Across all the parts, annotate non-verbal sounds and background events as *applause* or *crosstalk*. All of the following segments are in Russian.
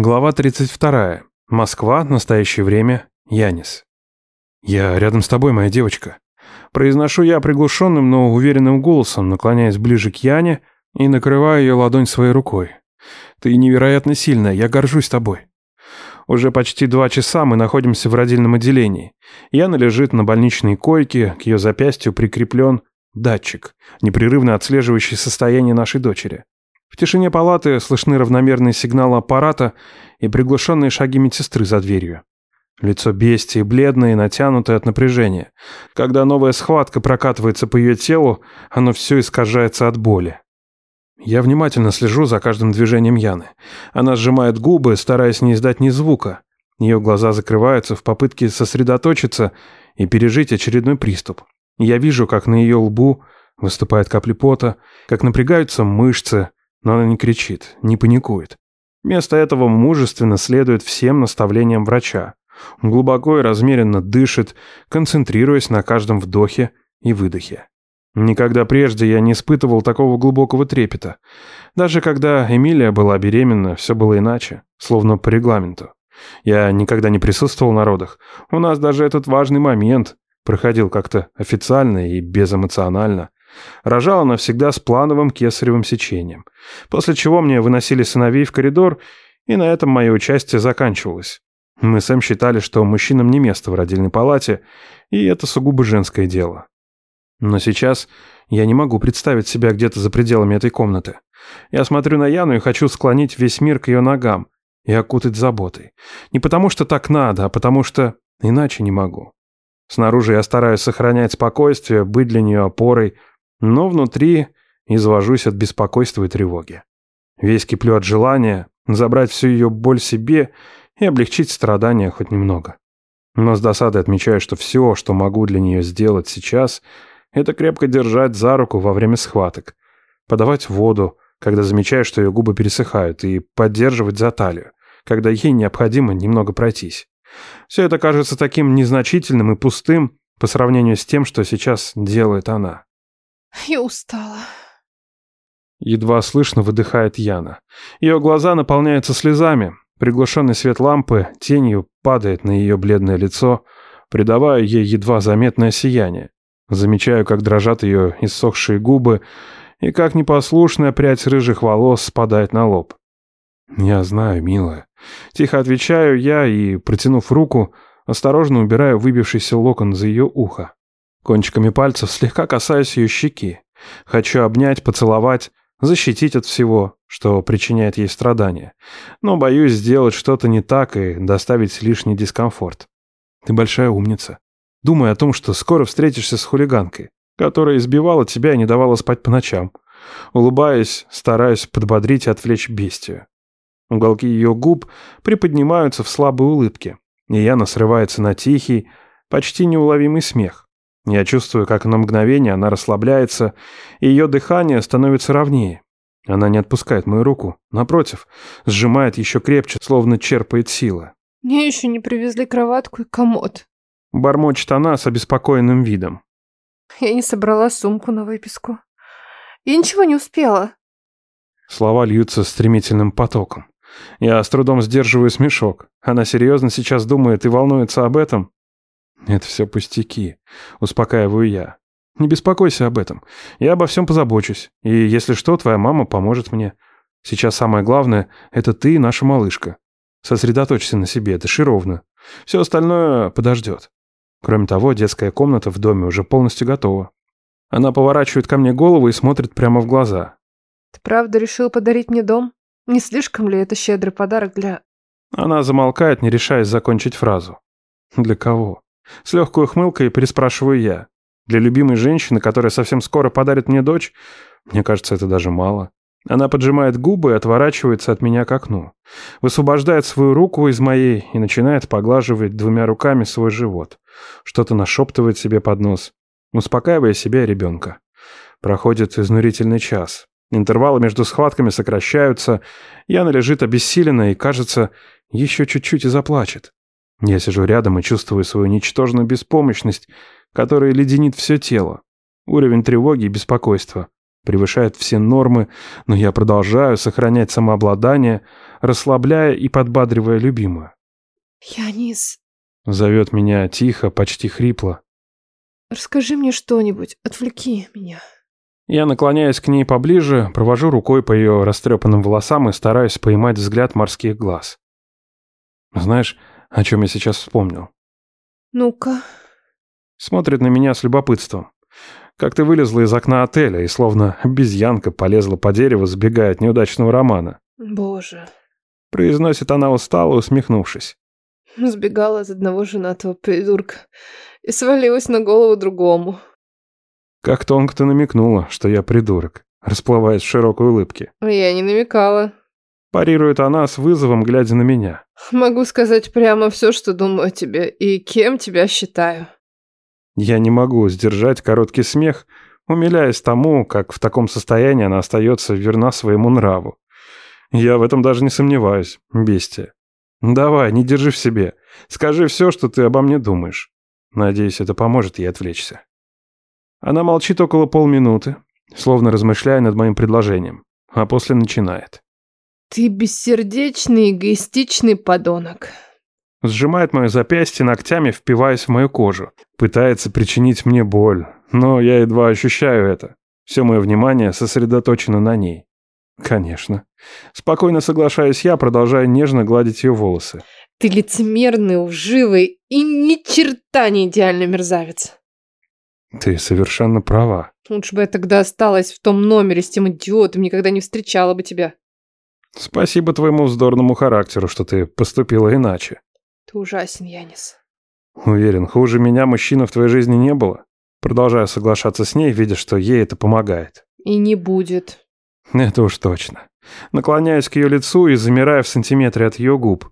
Глава 32. Москва. Настоящее время. Янис. «Я рядом с тобой, моя девочка». Произношу я приглушенным, но уверенным голосом, наклоняясь ближе к Яне и накрываю ее ладонь своей рукой. «Ты невероятно сильная, я горжусь тобой». Уже почти два часа мы находимся в родильном отделении. Яна лежит на больничной койке, к ее запястью прикреплен датчик, непрерывно отслеживающий состояние нашей дочери. Тишине палаты слышны равномерные сигналы аппарата и приглушенные шаги медсестры за дверью. Лицо бестии бледное и натянутое от напряжения. Когда новая схватка прокатывается по ее телу, оно все искажается от боли. Я внимательно слежу за каждым движением Яны. Она сжимает губы, стараясь не издать ни звука. Ее глаза закрываются в попытке сосредоточиться и пережить очередной приступ. Я вижу, как на ее лбу выступают капли пота, как напрягаются мышцы, но она не кричит, не паникует. Вместо этого мужественно следует всем наставлениям врача. Глубоко и размеренно дышит, концентрируясь на каждом вдохе и выдохе. Никогда прежде я не испытывал такого глубокого трепета. Даже когда Эмилия была беременна, все было иначе, словно по регламенту. Я никогда не присутствовал на родах. У нас даже этот важный момент проходил как-то официально и безэмоционально. Рожала она всегда с плановым кесаревым сечением. После чего мне выносили сыновей в коридор, и на этом мое участие заканчивалось. Мы с Эм считали, что мужчинам не место в родильной палате, и это сугубо женское дело. Но сейчас я не могу представить себя где-то за пределами этой комнаты. Я смотрю на Яну и хочу склонить весь мир к ее ногам и окутать заботой. Не потому что так надо, а потому что иначе не могу. Снаружи я стараюсь сохранять спокойствие, быть для нее опорой, но внутри извожусь от беспокойства и тревоги. Весь киплю от желания забрать всю ее боль себе и облегчить страдания хоть немного. Но с досадой отмечаю, что все, что могу для нее сделать сейчас, это крепко держать за руку во время схваток, подавать воду, когда замечаю, что ее губы пересыхают, и поддерживать за талию, когда ей необходимо немного пройтись. Все это кажется таким незначительным и пустым по сравнению с тем, что сейчас делает она. *laughs* Я устала. Едва слышно выдыхает Яна. Ее глаза наполняются слезами. Приглушенный свет лампы тенью падает на ее бледное лицо, придавая ей едва заметное сияние. Замечаю, как дрожат ее иссохшие губы и как непослушная прядь рыжих волос спадает на лоб. «Я знаю, милая». Тихо отвечаю я и, протянув руку, осторожно убираю выбившийся локон за ее ухо. Кончиками пальцев слегка касаюсь ее щеки. Хочу обнять, поцеловать, защитить от всего, что причиняет ей страдания. Но боюсь сделать что-то не так и доставить лишний дискомфорт. Ты большая умница. Думай о том, что скоро встретишься с хулиганкой, которая избивала тебя и не давала спать по ночам. Улыбаясь, стараюсь подбодрить и отвлечь бестию. Уголки ее губ приподнимаются в слабой улыбке, и Яна срывается на тихий, почти неуловимый смех. Я чувствую, как на мгновение она расслабляется, и ее дыхание становится ровнее. Она не отпускает мою руку, напротив, сжимает еще крепче, словно черпает силы. Мне еще не привезли кроватку и комод. Бормочет она с обеспокоенным видом. Я не собрала сумку на выписку. Я ничего не успела. Слова льются стремительным потоком. Я с трудом сдерживаю смешок. Она серьезно сейчас думает и волнуется об этом? «Это все пустяки», — успокаиваю я. «Не беспокойся об этом. Я обо всем позабочусь. И если что, твоя мама поможет мне. Сейчас самое главное — это ты и наша малышка. Сосредоточься на себе, дыши ровно. Все остальное подождет. Кроме того, детская комната в доме уже полностью готова». Она поворачивает ко мне голову и смотрит прямо в глаза. Ты правда решил подарить мне дом? Не слишком ли это щедрый подарок для... Она замолкает, не решаясь закончить фразу. Для кого? С легкой ухмылкой переспрашиваю я. Для любимой женщины, которая совсем скоро подарит мне дочь, мне кажется, это даже мало. Она поджимает губы и отворачивается от меня к окну. Высвобождает свою руку из моей и начинает поглаживать двумя руками свой живот. Что-то нашептывает себе под нос, успокаивая себя и ребенка. Проходит изнурительный час. Интервалы между схватками сокращаются. Яна лежит обессиленно и, кажется, еще чуть-чуть и заплачет. Я сижу рядом и чувствую свою ничтожную беспомощность, которая леденит все тело. Уровень тревоги и беспокойства превышает все нормы, но я продолжаю сохранять самообладание, расслабляя и подбадривая любимую. «Янис...» Зовет меня тихо, почти хрипло. «Расскажи мне что-нибудь, отвлеки меня». Я наклоняюсь к ней поближе, провожу рукой по ее растрепанным волосам и стараюсь поймать взгляд морских глаз. Знаешь, о чем я сейчас вспомнил? «Ну-ка...» Смотрит на меня с любопытством. Как ты вылезла из окна отеля и словно обезьянка полезла по дереву, сбегая от неудачного романа. «Боже...» Произносит она устало, усмехнувшись. Сбегала от одного женатого придурка и свалилась на голову другому. Как тонко ты намекнула, что я придурок, расплываясь в широкой улыбке. Я не намекала. Парирует она с вызовом, глядя на меня. Могу сказать прямо все, что думаю о тебе и кем тебя считаю. Я не могу сдержать короткий смех, умиляясь тому, как в таком состоянии она остается верна своему нраву. Я в этом даже не сомневаюсь, бестия. Давай, не держи в себе. Скажи все, что ты обо мне думаешь. Надеюсь, это поможет ей отвлечься. Она молчит около полминуты, словно размышляя над моим предложением, а после начинает. Ты бессердечный, эгоистичный подонок. Сжимает мое запястье ногтями, впиваясь в мою кожу. Пытается причинить мне боль, но я едва ощущаю это. Все мое внимание сосредоточено на ней. Конечно. Спокойно соглашаюсь я, продолжая нежно гладить ее волосы. Ты лицемерный, лживый и ни черта не идеальный мерзавец. Ты совершенно права. Лучше бы я тогда осталась в том номере с тем идиотом, никогда не встречала бы тебя. Спасибо твоему вздорному характеру, что ты поступила иначе. Ты ужасен, Янис. Уверен, хуже меня мужчина в твоей жизни не было. Продолжаю соглашаться с ней, видя, что ей это помогает. И не будет. Это уж точно. Наклоняюсь к ее лицу и замираю в сантиметре от ее губ.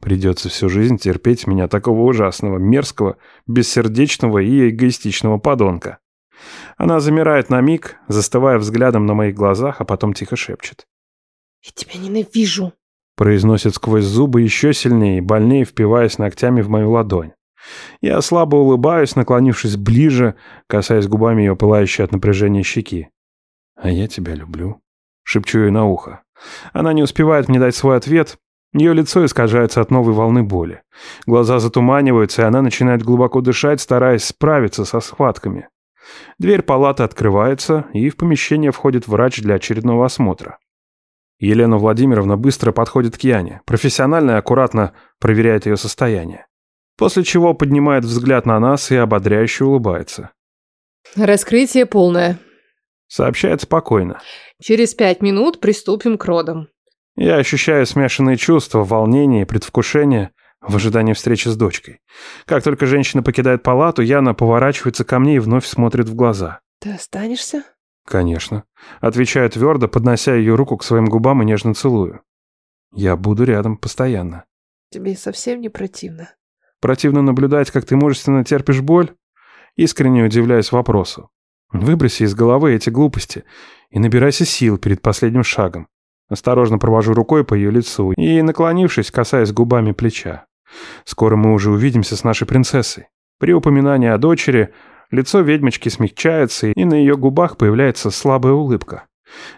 Придется всю жизнь терпеть меня такого ужасного, мерзкого, бессердечного и эгоистичного подонка. Она замирает на миг, застывая взглядом на моих глазах, а потом тихо шепчет. «Я тебя ненавижу!» Произносит сквозь зубы еще сильнее, больнее впиваясь ногтями в мою ладонь. Я слабо улыбаюсь, наклонившись ближе, касаясь губами ее пылающей от напряжения щеки. «А я тебя люблю», — шепчу ей на ухо. Она не успевает мне дать свой ответ, ее лицо искажается от новой волны боли. Глаза затуманиваются, и она начинает глубоко дышать, стараясь справиться со схватками. Дверь палаты открывается, и в помещение входит врач для очередного осмотра. Елена Владимировна быстро подходит к Яне, профессионально и аккуратно проверяет ее состояние. После чего поднимает взгляд на нас и ободряюще улыбается. «Раскрытие полное», — сообщает спокойно. «Через пять минут приступим к родам». Я ощущаю смешанные чувства, волнение и предвкушение в ожидании встречи с дочкой. Как только женщина покидает палату, Яна поворачивается ко мне и вновь смотрит в глаза. «Ты останешься?» «Конечно». Отвечаю твердо, поднося ее руку к своим губам и нежно целую. «Я буду рядом постоянно». «Тебе совсем не противно?» «Противно наблюдать, как ты мужественно терпишь боль?» Искренне удивляюсь вопросу. Выброси из головы эти глупости и набирайся сил перед последним шагом. Осторожно провожу рукой по ее лицу и, наклонившись, касаясь губами плеча. Скоро мы уже увидимся с нашей принцессой. При упоминании о дочери лицо ведьмочки смягчается, и на ее губах появляется слабая улыбка.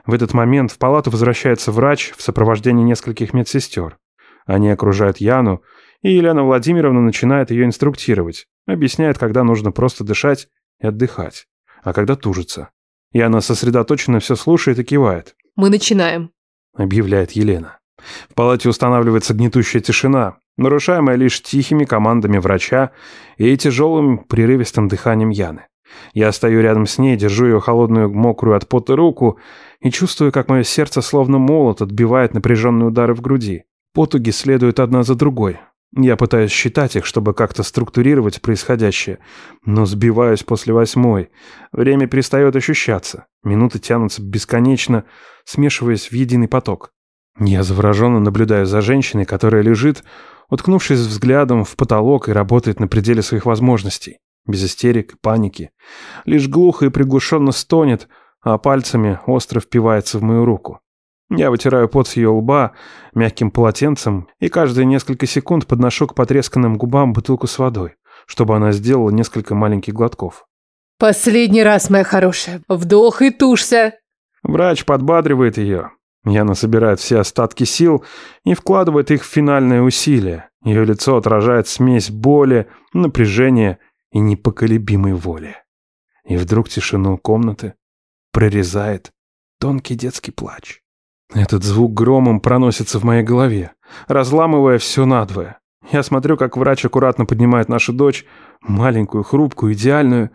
В этот момент в палату возвращается врач в сопровождении нескольких медсестер. Они окружают Яну, и Елена Владимировна начинает ее инструктировать, объясняет, когда нужно просто дышать и отдыхать, а когда тужиться. Яна сосредоточенно все слушает и кивает. «Мы начинаем», объявляет Елена. В палате устанавливается гнетущая тишина, нарушаемая лишь тихими командами врача и тяжелым прерывистым дыханием Яны. Я стою рядом с ней, держу ее холодную, мокрую от пота руку и чувствую, как мое сердце словно молот отбивает напряженные удары в груди. Потуги следуют одна за другой. Я пытаюсь считать их, чтобы как-то структурировать происходящее, но сбиваюсь после восьмой. Время перестает ощущаться. Минуты тянутся бесконечно, смешиваясь в единый поток. Я завороженно наблюдаю за женщиной, которая лежит, уткнувшись взглядом в потолок и работает на пределе своих возможностей. Без истерик, паники. Лишь глухо и приглушенно стонет, а пальцами остро впивается в мою руку. Я вытираю пот с ее лба мягким полотенцем и каждые несколько секунд подношу к потресканным губам бутылку с водой, чтобы она сделала несколько маленьких глотков. «Последний раз, моя хорошая. Вдох и тушься!» Врач подбадривает ее. Яна собирает все остатки сил и вкладывает их в финальное усилие. Ее лицо отражает смесь боли, напряжения и непоколебимой воли. И вдруг тишину комнаты прорезает тонкий детский плач. Этот звук громом проносится в моей голове, разламывая все надвое. Я смотрю, как врач аккуратно поднимает нашу дочь, маленькую, хрупкую, идеальную.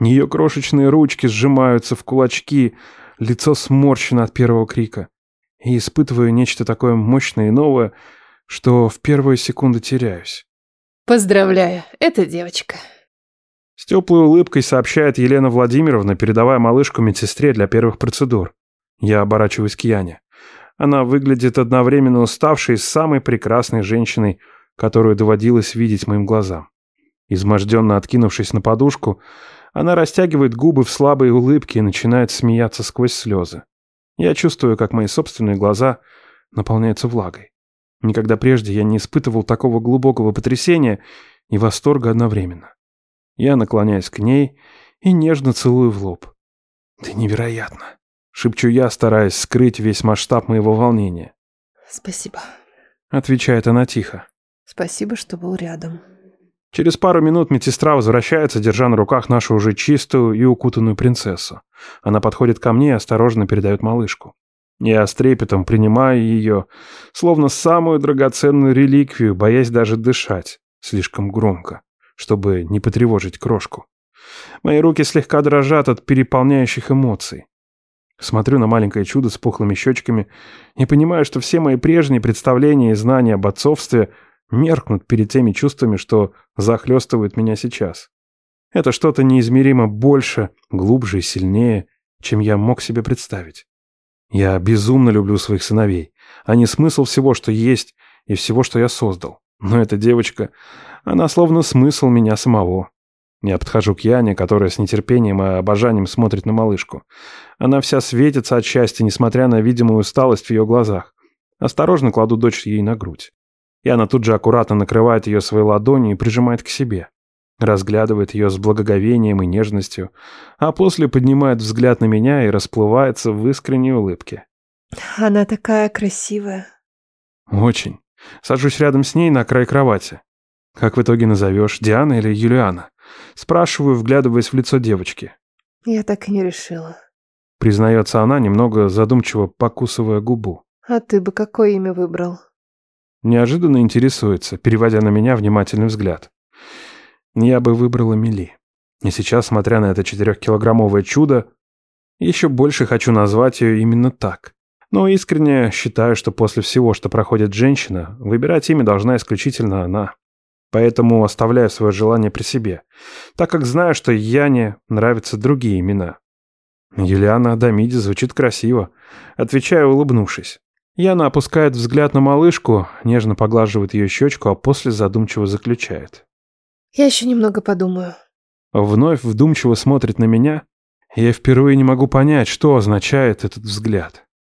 Ее крошечные ручки сжимаются в кулачки, лицо сморщено от первого крика. И испытываю нечто такое мощное и новое, что в первую секунду теряюсь. Поздравляю, это девочка. С теплой улыбкой сообщает Елена Владимировна, передавая малышку медсестре для первых процедур. Я оборачиваюсь к Яне. Она выглядит одновременно уставшей с самой прекрасной женщиной, которую доводилось видеть моим глазам. Изможденно откинувшись на подушку, она растягивает губы в слабой улыбке и начинает смеяться сквозь слезы. Я чувствую, как мои собственные глаза наполняются влагой. Никогда прежде я не испытывал такого глубокого потрясения и восторга одновременно. Я наклоняюсь к ней и нежно целую в лоб. «Ты невероятно!» — шепчу я, стараясь скрыть весь масштаб моего волнения. «Спасибо», — отвечает она тихо. «Спасибо, что был рядом». Через пару минут медсестра возвращается, держа на руках нашу уже чистую и укутанную принцессу. Она подходит ко мне и осторожно передает малышку. Я с трепетом принимаю ее, словно самую драгоценную реликвию, боясь даже дышать слишком громко, чтобы не потревожить крошку. Мои руки слегка дрожат от переполняющих эмоций. Смотрю на маленькое чудо с пухлыми щечками и понимаю, что все мои прежние представления и знания об отцовстве меркнут перед теми чувствами, что захлестывают меня сейчас. Это что-то неизмеримо больше, глубже и сильнее, чем я мог себе представить. Я безумно люблю своих сыновей. Они смысл всего, что есть, и всего, что я создал. Но эта девочка, она словно смысл меня самого. Я подхожу к Яне, которая с нетерпением и обожанием смотрит на малышку. Она вся светится от счастья, несмотря на видимую усталость в ее глазах. Осторожно кладу дочь ей на грудь. Яна тут же аккуратно накрывает ее своей ладонью и прижимает к себе. Разглядывает ее с благоговением и нежностью, а после поднимает взгляд на меня и расплывается в искренней улыбке. «Она такая красивая». «Очень. Сажусь рядом с ней на край кровати. Как в итоге назовешь, Диана или Юлиана?» Спрашиваю, вглядываясь в лицо девочки. «Я так и не решила». Признается она, немного задумчиво покусывая губу. «А ты бы какое имя выбрал?» Неожиданно интересуется, переводя на меня внимательный взгляд. Я бы выбрала Мили. И сейчас, смотря на это четырехкилограммовое чудо, еще больше хочу назвать ее именно так. Но искренне считаю, что после всего, что проходит женщина, выбирать имя должна исключительно она. Поэтому оставляю свое желание при себе, так как знаю, что Яне нравятся другие имена. Юлиана Адамиди звучит красиво, отвечаю, улыбнувшись. Яна опускает взгляд на малышку, нежно поглаживает ее щечку, а после задумчиво заключает. «Я еще немного подумаю». Вновь вдумчиво смотрит на меня. Я впервые не могу понять, что означает этот взгляд.